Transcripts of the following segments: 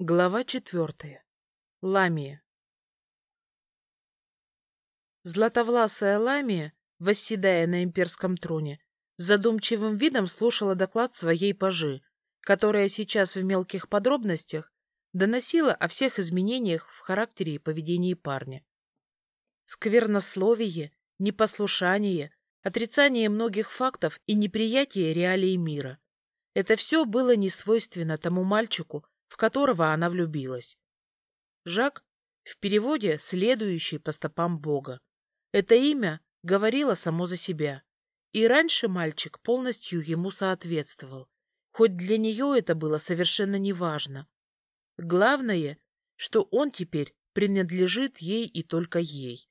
Глава четвертая. Ламия. Златовласая Ламия, восседая на имперском троне, задумчивым видом слушала доклад своей пажи, которая сейчас в мелких подробностях доносила о всех изменениях в характере и поведении парня. Сквернословие, непослушание, отрицание многих фактов и неприятие реалий мира — это все было не свойственно тому мальчику, в которого она влюбилась. Жак в переводе «следующий по стопам Бога». Это имя говорило само за себя. И раньше мальчик полностью ему соответствовал, хоть для нее это было совершенно неважно. Главное, что он теперь принадлежит ей и только ей.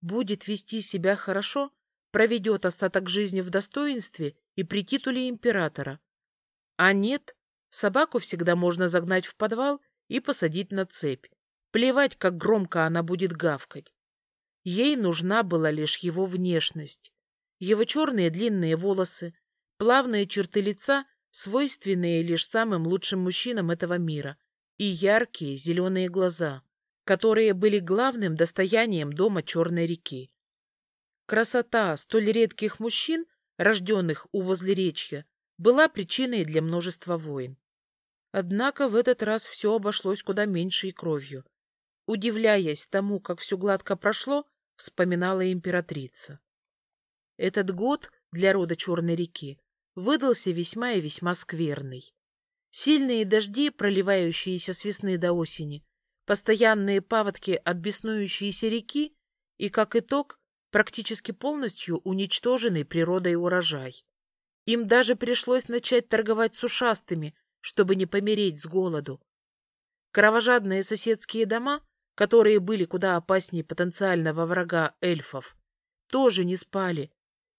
Будет вести себя хорошо, проведет остаток жизни в достоинстве и при титуле императора. А нет, Собаку всегда можно загнать в подвал и посадить на цепь. Плевать, как громко она будет гавкать. Ей нужна была лишь его внешность. Его черные длинные волосы, плавные черты лица, свойственные лишь самым лучшим мужчинам этого мира, и яркие зеленые глаза, которые были главным достоянием дома Черной реки. Красота столь редких мужчин, рожденных у возлеречья, была причиной для множества войн. Однако в этот раз все обошлось куда меньшей кровью. Удивляясь тому, как все гладко прошло, вспоминала императрица. Этот год для рода Черной реки выдался весьма и весьма скверный. Сильные дожди, проливающиеся с весны до осени, постоянные паводки от беснующейся реки и, как итог, практически полностью уничтоженный природой урожай. Им даже пришлось начать торговать с ушастыми, чтобы не помереть с голоду. Кровожадные соседские дома, которые были куда опаснее потенциального врага эльфов, тоже не спали,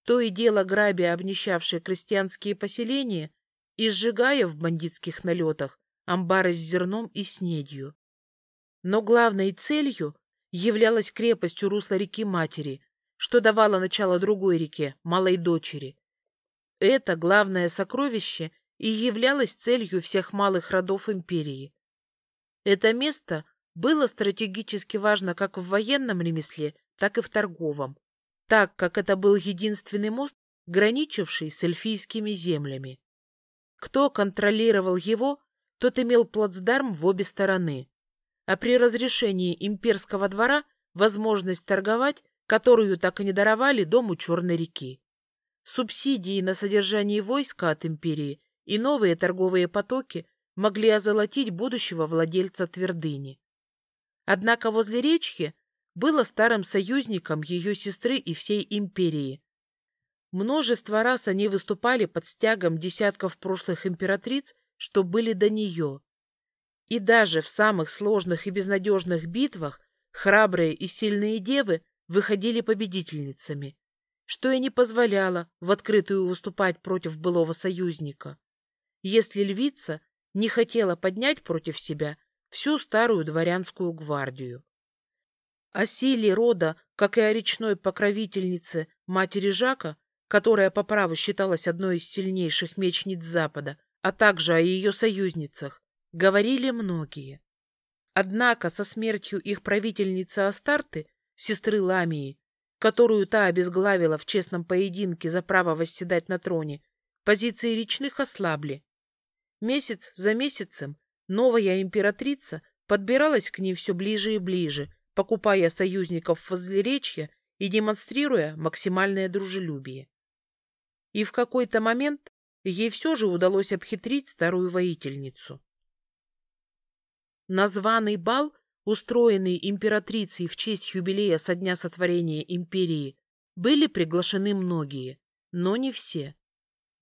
то и дело грабя обнищавшие крестьянские поселения и сжигая в бандитских налетах амбары с зерном и снедью. Но главной целью являлась крепость у русла реки Матери, что давало начало другой реке, Малой Дочери. Это главное сокровище и являлось целью всех малых родов империи. Это место было стратегически важно как в военном ремесле, так и в торговом, так как это был единственный мост, граничивший с эльфийскими землями. Кто контролировал его, тот имел плацдарм в обе стороны, а при разрешении имперского двора возможность торговать, которую так и не даровали дому Черной реки. Субсидии на содержание войска от империи и новые торговые потоки могли озолотить будущего владельца твердыни. Однако возле речки было старым союзником ее сестры и всей империи. Множество раз они выступали под стягом десятков прошлых императриц, что были до нее. И даже в самых сложных и безнадежных битвах храбрые и сильные девы выходили победительницами, что и не позволяло в открытую выступать против былого союзника если львица не хотела поднять против себя всю старую дворянскую гвардию. О силе рода, как и о речной покровительнице матери Жака, которая по праву считалась одной из сильнейших мечниц Запада, а также о ее союзницах, говорили многие. Однако со смертью их правительницы Астарты, сестры Ламии, которую та обезглавила в честном поединке за право восседать на троне, позиции речных ослабли, Месяц за месяцем новая императрица подбиралась к ней все ближе и ближе, покупая союзников возлеречья и демонстрируя максимальное дружелюбие. И в какой-то момент ей все же удалось обхитрить старую воительницу. Названный бал, устроенный императрицей в честь юбилея со дня сотворения империи, были приглашены многие, но не все.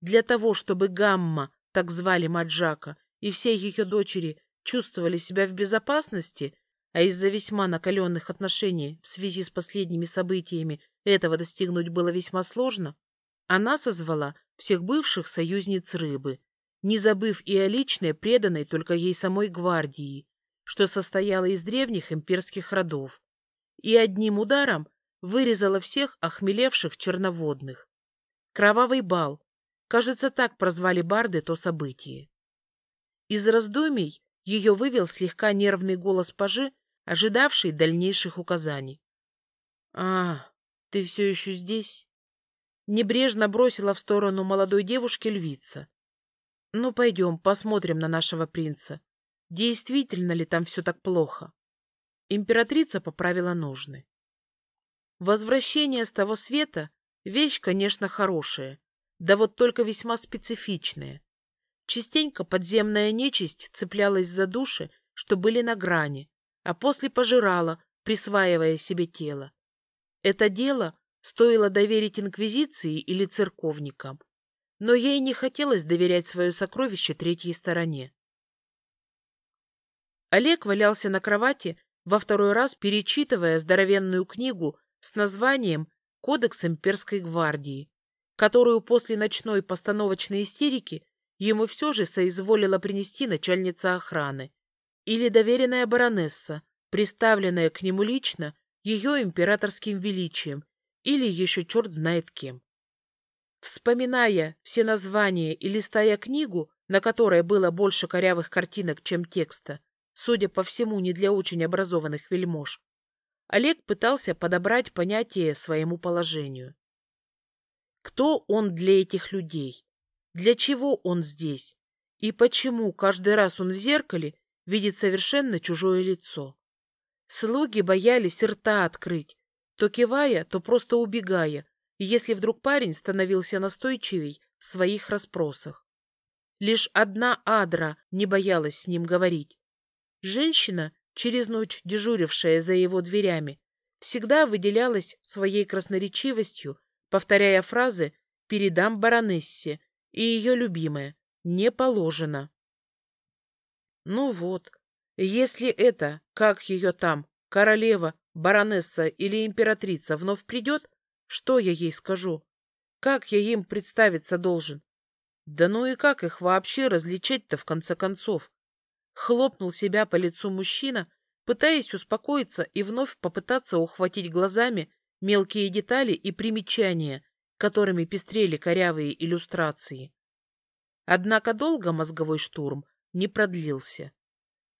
Для того, чтобы Гамма так звали Маджака, и все ее дочери чувствовали себя в безопасности, а из-за весьма накаленных отношений в связи с последними событиями этого достигнуть было весьма сложно, она созвала всех бывших союзниц рыбы, не забыв и о личной, преданной только ей самой гвардии, что состояла из древних имперских родов, и одним ударом вырезала всех охмелевших черноводных. Кровавый бал, Кажется, так прозвали барды то событие. Из раздумий Ее вывел слегка нервный голос пажи, ожидавший дальнейших указаний. «А, ты все еще здесь?» Небрежно бросила в сторону молодой девушки львица. «Ну, пойдем, посмотрим на нашего принца. Действительно ли там все так плохо?» Императрица поправила ножны. Возвращение с того света — вещь, конечно, хорошая, да вот только весьма специфичная. Частенько подземная нечисть цеплялась за души, что были на грани, а после пожирала, присваивая себе тело. Это дело стоило доверить инквизиции или церковникам, но ей не хотелось доверять свое сокровище третьей стороне. Олег валялся на кровати, во второй раз перечитывая здоровенную книгу с названием «Кодекс имперской гвардии», которую после ночной постановочной истерики ему все же соизволила принести начальница охраны или доверенная баронесса, приставленная к нему лично ее императорским величием или еще черт знает кем. Вспоминая все названия и листая книгу, на которой было больше корявых картинок, чем текста, судя по всему, не для очень образованных вельмож, Олег пытался подобрать понятие своему положению. Кто он для этих людей? Для чего он здесь? И почему каждый раз он в зеркале видит совершенно чужое лицо? Слуги боялись рта открыть, то кивая, то просто убегая, если вдруг парень становился настойчивей в своих расспросах. Лишь одна Адра не боялась с ним говорить. Женщина, через ночь дежурившая за его дверями, всегда выделялась своей красноречивостью, повторяя фразы «передам баронессе» и ее любимое «не положено». Ну вот, если это, как ее там, королева, баронесса или императрица вновь придет, что я ей скажу? Как я им представиться должен? Да ну и как их вообще различать-то в конце концов? Хлопнул себя по лицу мужчина, пытаясь успокоиться и вновь попытаться ухватить глазами мелкие детали и примечания, которыми пестрели корявые иллюстрации. Однако долго мозговой штурм не продлился.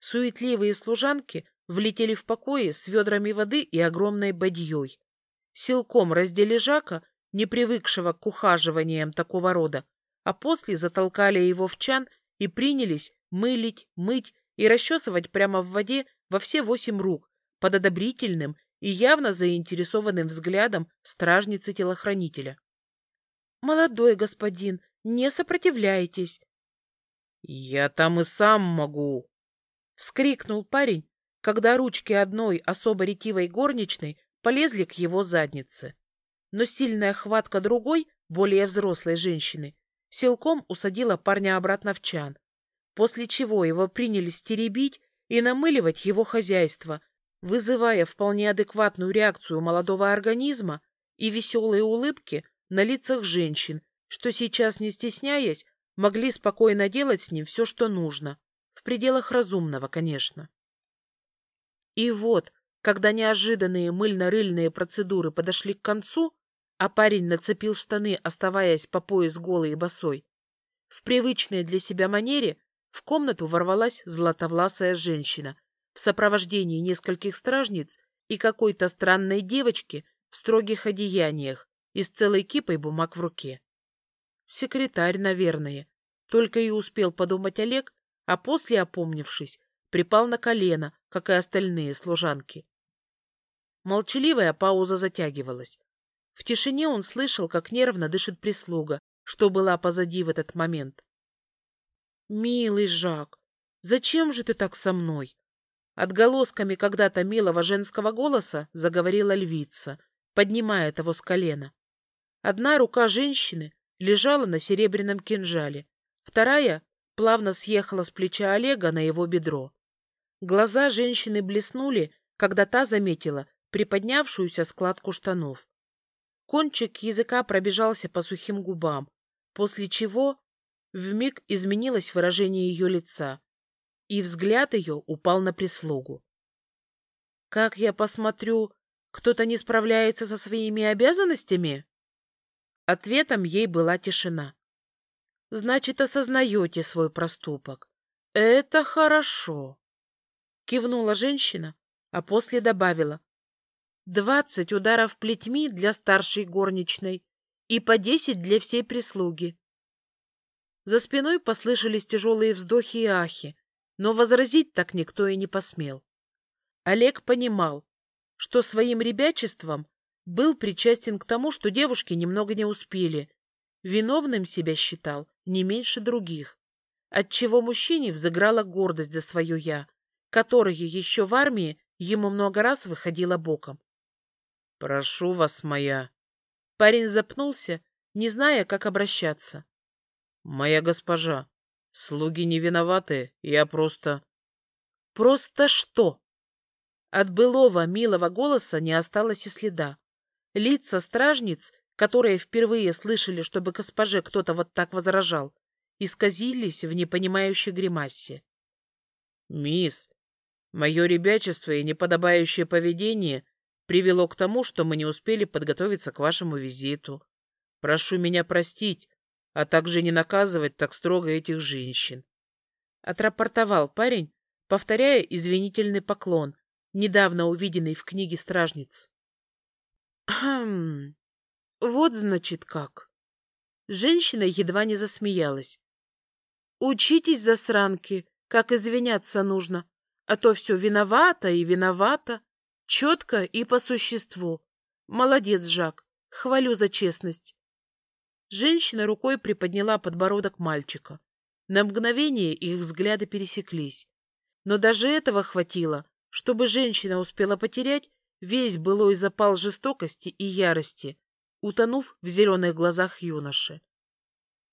Суетливые служанки влетели в покои с ведрами воды и огромной бадьей. Силком раздели Жака, не привыкшего к ухаживаниям такого рода, а после затолкали его в чан и принялись мылить, мыть и расчесывать прямо в воде во все восемь рук под одобрительным и явно заинтересованным взглядом стражницы-телохранителя. «Молодой господин, не сопротивляйтесь!» «Я там и сам могу!» — вскрикнул парень, когда ручки одной особо ретивой горничной полезли к его заднице. Но сильная хватка другой, более взрослой женщины, силком усадила парня обратно в чан, после чего его принялись теребить и намыливать его хозяйство, вызывая вполне адекватную реакцию молодого организма и веселые улыбки на лицах женщин, что сейчас, не стесняясь, могли спокойно делать с ним все, что нужно, в пределах разумного, конечно. И вот, когда неожиданные мыльно-рыльные процедуры подошли к концу, а парень нацепил штаны, оставаясь по пояс голой и босой, в привычной для себя манере в комнату ворвалась златовласая женщина в сопровождении нескольких стражниц и какой-то странной девочки в строгих одеяниях и с целой кипой бумаг в руке. Секретарь, наверное, только и успел подумать Олег, а после, опомнившись, припал на колено, как и остальные служанки. Молчаливая пауза затягивалась. В тишине он слышал, как нервно дышит прислуга, что была позади в этот момент. «Милый Жак, зачем же ты так со мной?» Отголосками когда-то милого женского голоса заговорила львица, поднимая того с колена. Одна рука женщины лежала на серебряном кинжале, вторая плавно съехала с плеча Олега на его бедро. Глаза женщины блеснули, когда та заметила приподнявшуюся складку штанов. Кончик языка пробежался по сухим губам, после чего вмиг изменилось выражение ее лица, и взгляд ее упал на прислугу. «Как я посмотрю, кто-то не справляется со своими обязанностями?» Ответом ей была тишина. «Значит, осознаете свой проступок. Это хорошо, кивнула женщина, а после добавила. Двадцать ударов плетьми для старшей горничной и по десять для всей прислуги. За спиной послышались тяжелые вздохи и ахи, но возразить так никто и не посмел. Олег понимал, что своим ребячеством был причастен к тому, что девушки немного не успели. Виновным себя считал не меньше других, отчего мужчине взыграла гордость за свое «я», которое еще в армии ему много раз выходило боком. «Прошу вас, моя...» Парень запнулся, не зная, как обращаться. «Моя госпожа, слуги не виноваты, я просто...» «Просто что?» От былого милого голоса не осталось и следа. Лица стражниц, которые впервые слышали, чтобы госпоже кто-то вот так возражал, исказились в непонимающей гримасе. «Мисс, мое ребячество и неподобающее поведение привело к тому, что мы не успели подготовиться к вашему визиту. Прошу меня простить, а также не наказывать так строго этих женщин», — отрапортовал парень, повторяя извинительный поклон, недавно увиденный в книге стражниц. Хм, вот значит как. Женщина едва не засмеялась. Учитесь, засранки, как извиняться нужно, а то все виновата и виновата. Четко и по существу. Молодец, Жак, хвалю за честность. Женщина рукой приподняла подбородок мальчика. На мгновение их взгляды пересеклись. Но даже этого хватило, чтобы женщина успела потерять весь былой запал жестокости и ярости, утонув в зеленых глазах юноши.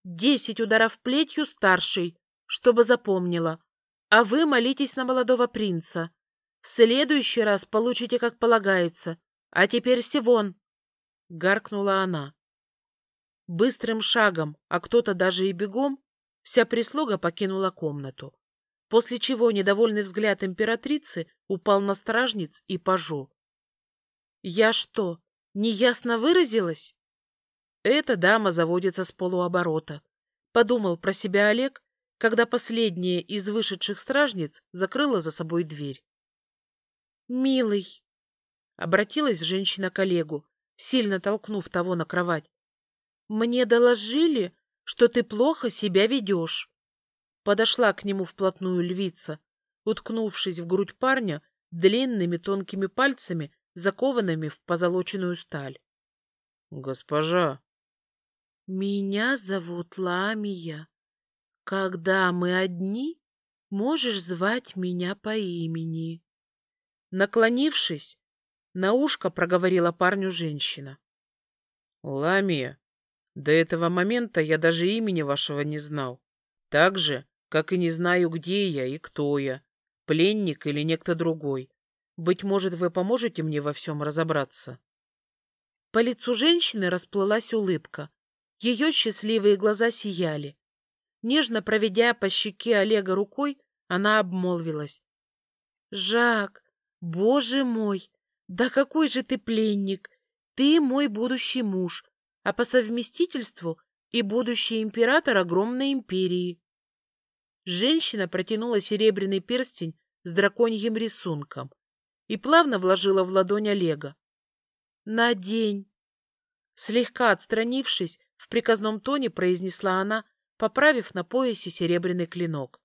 «Десять ударов плетью старший, чтобы запомнила, а вы молитесь на молодого принца. В следующий раз получите, как полагается, а теперь все вон!» — гаркнула она. Быстрым шагом, а кто-то даже и бегом, вся прислуга покинула комнату, после чего недовольный взгляд императрицы упал на стражниц и пажу. Я что, неясно выразилась? Эта дама заводится с полуоборота. Подумал про себя Олег, когда последняя из вышедших стражниц закрыла за собой дверь. «Милый!» — обратилась женщина к Олегу, сильно толкнув того на кровать. «Мне доложили, что ты плохо себя ведешь». Подошла к нему вплотную львица, уткнувшись в грудь парня длинными тонкими пальцами, закованными в позолоченную сталь. «Госпожа!» «Меня зовут Ламия. Когда мы одни, можешь звать меня по имени». Наклонившись, на ушко проговорила парню женщина. «Ламия, до этого момента я даже имени вашего не знал. Так же, как и не знаю, где я и кто я, пленник или некто другой. Быть может, вы поможете мне во всем разобраться?» По лицу женщины расплылась улыбка. Ее счастливые глаза сияли. Нежно проведя по щеке Олега рукой, она обмолвилась. «Жак, боже мой, да какой же ты пленник! Ты мой будущий муж, а по совместительству и будущий император огромной империи». Женщина протянула серебряный перстень с драконьим рисунком и плавно вложила в ладонь Олега. «Надень!» Слегка отстранившись, в приказном тоне произнесла она, поправив на поясе серебряный клинок.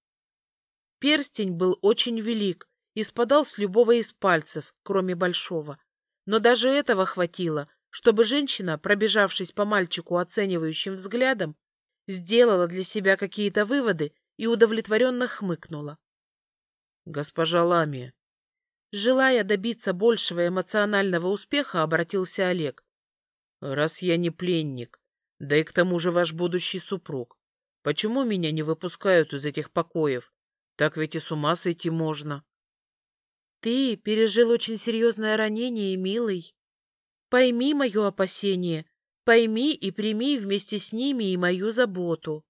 Перстень был очень велик и спадал с любого из пальцев, кроме большого. Но даже этого хватило, чтобы женщина, пробежавшись по мальчику оценивающим взглядом, сделала для себя какие-то выводы и удовлетворенно хмыкнула. «Госпожа Ламия, Желая добиться большего эмоционального успеха, обратился Олег. «Раз я не пленник, да и к тому же ваш будущий супруг, почему меня не выпускают из этих покоев? Так ведь и с ума сойти можно». «Ты пережил очень серьезное ранение, милый. Пойми мое опасение, пойми и прими вместе с ними и мою заботу».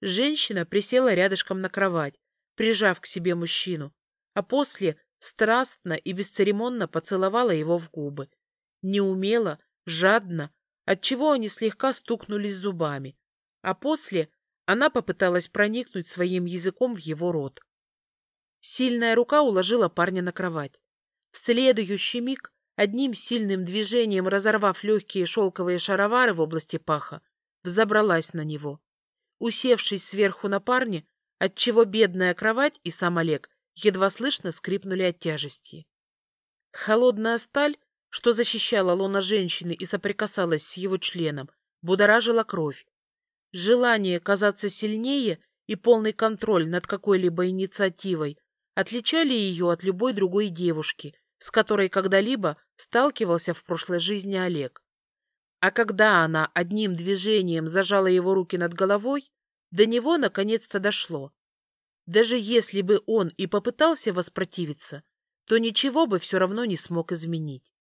Женщина присела рядышком на кровать, прижав к себе мужчину, а после страстно и бесцеремонно поцеловала его в губы. Неумело, жадно, отчего они слегка стукнулись зубами, а после Она попыталась проникнуть своим языком в его рот. Сильная рука уложила парня на кровать. В следующий миг, одним сильным движением разорвав легкие шелковые шаровары в области паха, взобралась на него. Усевшись сверху на парня, отчего бедная кровать и сам Олег едва слышно скрипнули от тяжести. Холодная сталь, что защищала лона женщины и соприкасалась с его членом, будоражила кровь. Желание казаться сильнее и полный контроль над какой-либо инициативой отличали ее от любой другой девушки, с которой когда-либо сталкивался в прошлой жизни Олег. А когда она одним движением зажала его руки над головой, до него наконец-то дошло. Даже если бы он и попытался воспротивиться, то ничего бы все равно не смог изменить.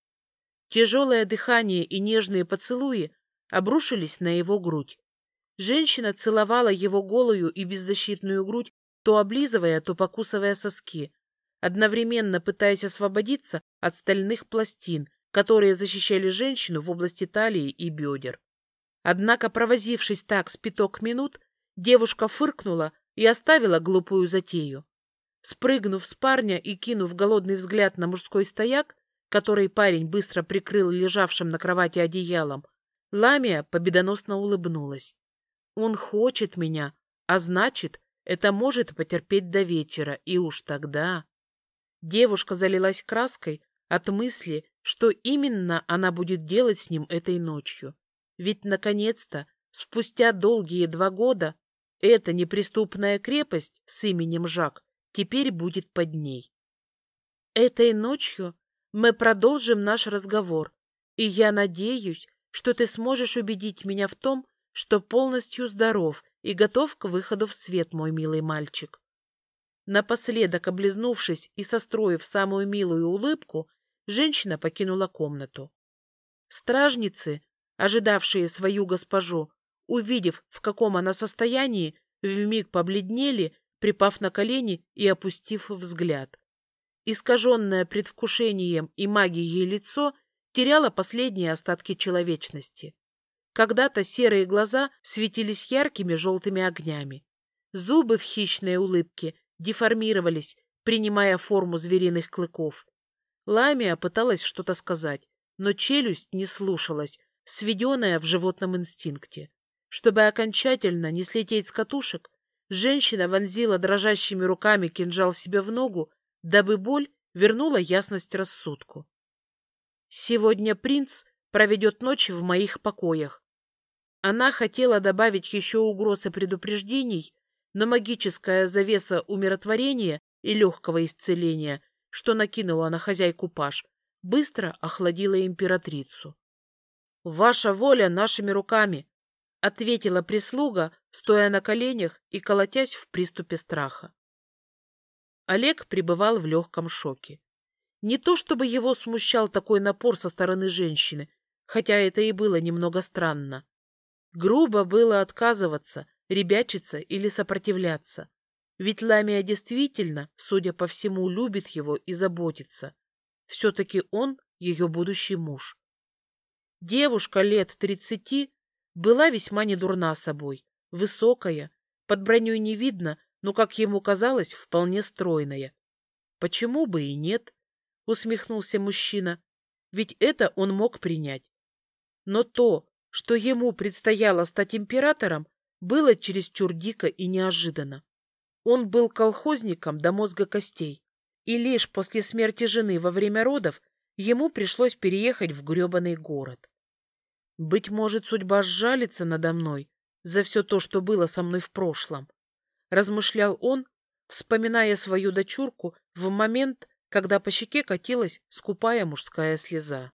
Тяжелое дыхание и нежные поцелуи обрушились на его грудь. Женщина целовала его голую и беззащитную грудь, то облизывая, то покусывая соски, одновременно пытаясь освободиться от стальных пластин, которые защищали женщину в области талии и бедер. Однако, провозившись так с пяток минут, девушка фыркнула и оставила глупую затею. Спрыгнув с парня и кинув голодный взгляд на мужской стояк, который парень быстро прикрыл лежавшим на кровати одеялом, Ламия победоносно улыбнулась. «Он хочет меня, а значит, это может потерпеть до вечера, и уж тогда...» Девушка залилась краской от мысли, что именно она будет делать с ним этой ночью. Ведь, наконец-то, спустя долгие два года, эта неприступная крепость с именем Жак теперь будет под ней. Этой ночью мы продолжим наш разговор, и я надеюсь, что ты сможешь убедить меня в том, что полностью здоров и готов к выходу в свет, мой милый мальчик. Напоследок, облизнувшись и состроив самую милую улыбку, женщина покинула комнату. Стражницы, ожидавшие свою госпожу, увидев, в каком она состоянии, вмиг побледнели, припав на колени и опустив взгляд. Искаженное предвкушением и магией лицо теряло последние остатки человечности. Когда-то серые глаза светились яркими желтыми огнями. Зубы в хищной улыбке деформировались, принимая форму звериных клыков. Ламия пыталась что-то сказать, но челюсть не слушалась, сведенная в животном инстинкте. Чтобы окончательно не слететь с катушек, женщина вонзила дрожащими руками кинжал себе в ногу, дабы боль вернула ясность рассудку. «Сегодня принц проведет ночь в моих покоях». Она хотела добавить еще угрозы предупреждений, но магическая завеса умиротворения и легкого исцеления что накинула на хозяйку Паш, быстро охладила императрицу. «Ваша воля нашими руками!» — ответила прислуга, стоя на коленях и колотясь в приступе страха. Олег пребывал в легком шоке. Не то чтобы его смущал такой напор со стороны женщины, хотя это и было немного странно. Грубо было отказываться, ребячиться или сопротивляться. Ведь Ламия действительно, судя по всему, любит его и заботится. Все-таки он ее будущий муж. Девушка лет тридцати была весьма недурна собой, высокая, под броней не видно, но, как ему казалось, вполне стройная. Почему бы и нет? Усмехнулся мужчина. Ведь это он мог принять. Но то, что ему предстояло стать императором, было чересчур дико и неожиданно. Он был колхозником до мозга костей, и лишь после смерти жены во время родов ему пришлось переехать в гребаный город. Быть может, судьба сжалится надо мной за все то, что было со мной в прошлом, размышлял он, вспоминая свою дочурку в момент, когда по щеке катилась скупая мужская слеза.